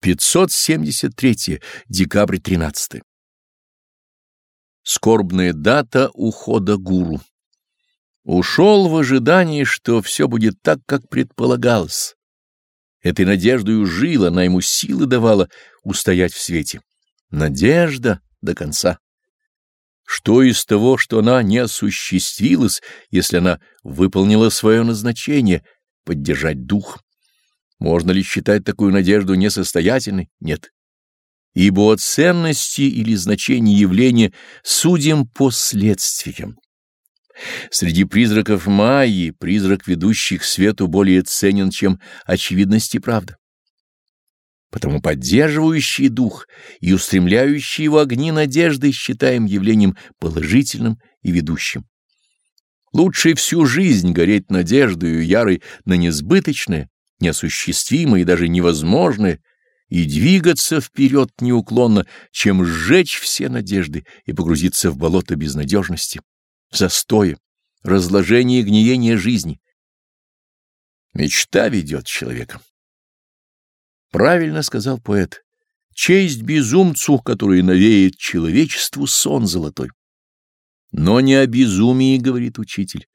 573. Декабрь 13. Скорбная дата ухода гуру. Ушел в ожидании, что все будет так, как предполагалось. Этой надеждою жила, она ему силы давала устоять в свете. Надежда до конца. Что из того, что она не осуществилась, если она выполнила свое назначение — поддержать дух? Можно ли считать такую надежду несостоятельной? Нет. Ибо о ценности или значении явления судим последствиям. Среди призраков Майи призрак ведущих к свету более ценен, чем очевидность и правда. Потому поддерживающий дух и устремляющий его огни надежды считаем явлением положительным и ведущим. Лучше всю жизнь гореть надеждою ярой на несбыточное, неосуществимое и даже невозможное, и двигаться вперед неуклонно, чем сжечь все надежды и погрузиться в болото безнадежности, застоя, разложения и гниения жизни. Мечта ведет человека. Правильно сказал поэт. Честь безумцу, который навеет человечеству сон золотой. Но не о безумии, говорит учитель,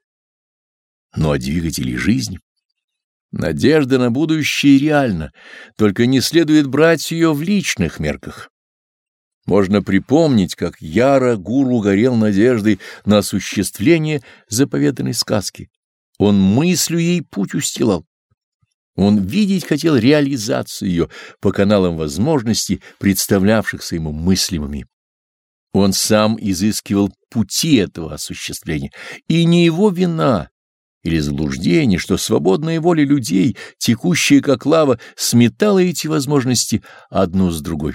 но о двигателе жизни. Надежда на будущее реальна, только не следует брать ее в личных мерках. Можно припомнить, как яро гуру горел надеждой на осуществление заповеданной сказки. Он мыслью ей путь устилал. Он видеть хотел реализацию ее по каналам возможностей, представлявшихся ему мыслимыми. Он сам изыскивал пути этого осуществления, и не его вина, или заблуждение, что свободная воля людей, текущая как лава, сметала эти возможности одну с другой.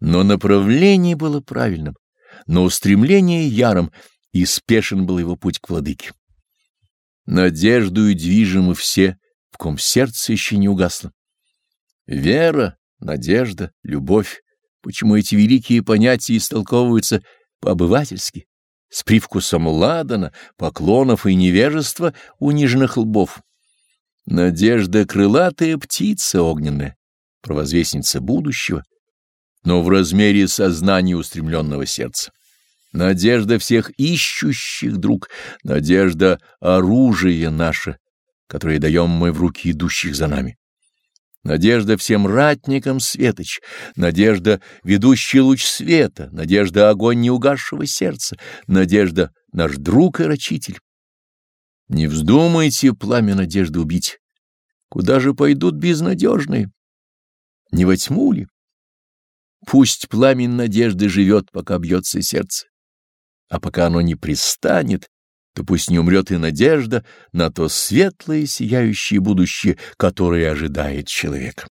Но направление было правильным, но устремление яром, и спешен был его путь к владыке. Надеждою движимы все, в ком сердце еще не угасло. Вера, надежда, любовь, почему эти великие понятия истолковываются по-обывательски? С привкусом ладана, поклонов и невежества униженных лбов. Надежда — крылатая птица огненная, провозвестница будущего, но в размере сознания устремленного сердца. Надежда всех ищущих друг, надежда — оружие наше, которое даем мы в руки идущих за нами. Надежда всем ратникам светоч, надежда — ведущий луч света, надежда — огонь неугасшего сердца, надежда — наш друг и рачитель. Не вздумайте пламя надежды убить. Куда же пойдут безнадежные? Не во тьму ли? Пусть пламень надежды живет, пока бьется сердце. А пока оно не пристанет, то пусть не умрет и надежда на то светлое сияющее будущее, которое ожидает человек.